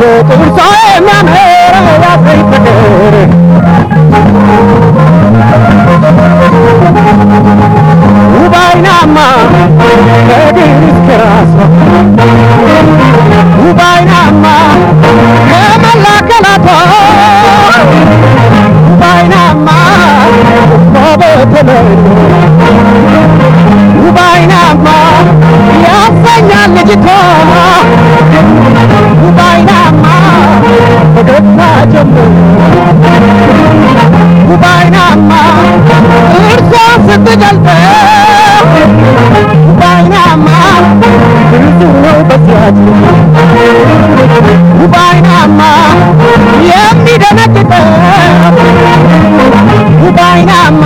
ቆንጆ ጥርሷ የሚያምር ያሰኝ ፍቅር ውብ አይናማ ከእግር እስከ ራሷ ውብ ከመላ አካላቷ ውብ አይናማ በተለይ ያሰኛል ልጅቷ ውብ ውብ አይናማ እርሷ ስትገልጥ ውብ አይናማ ብዙ ነው ውብ አይናማ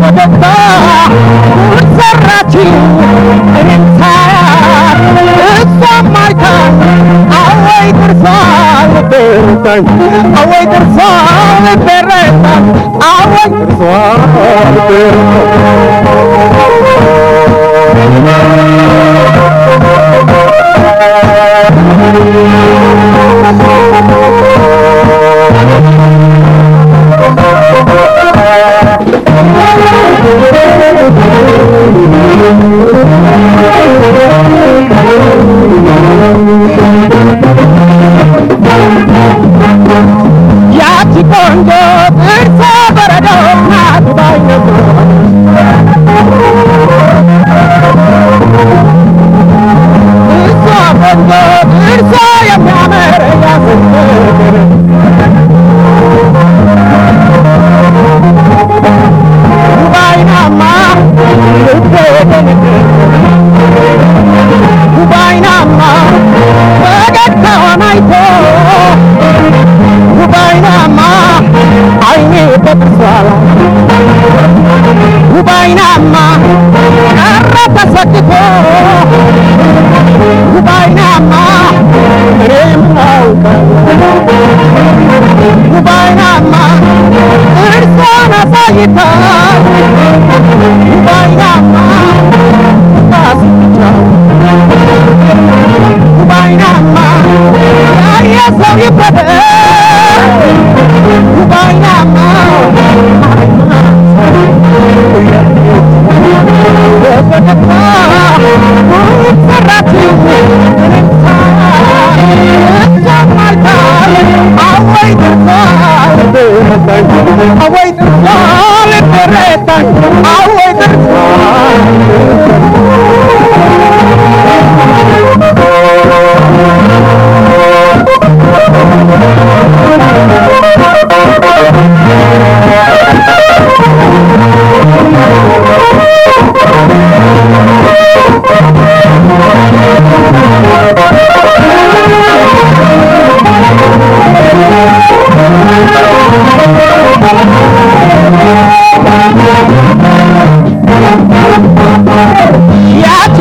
ፈገግታ ጉድ ሰራችው እኔም agua por suave perretan, agua. አይቶ ውብ አይናማ አይኔ ውብ አይናማ ቀረ ተሰክቶ ውብ አይናማ እኔም አውቃለሁ ውብ አይናማ እርሷን አሳይታ I love you, brother. You buy now, Away the fall, away the fall,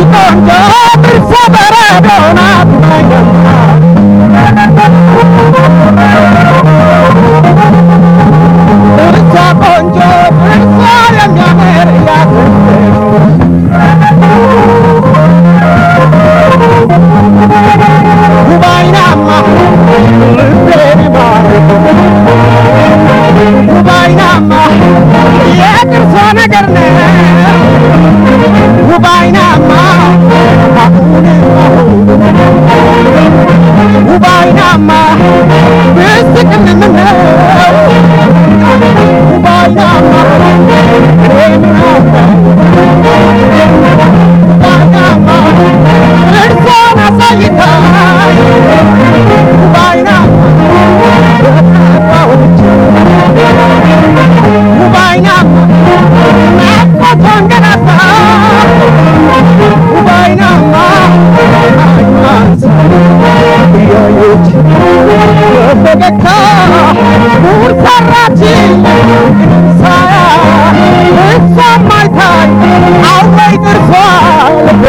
people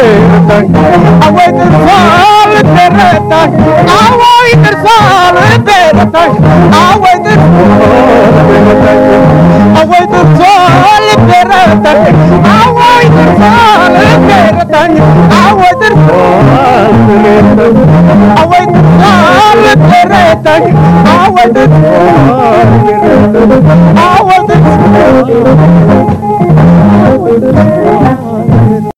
retan, agua intersal te retan, agua intersal te retan, agua intersal te retan, agua intersal te retan, agua intersal te retan, agua agua intersal te retan, agua intersal te retan, agua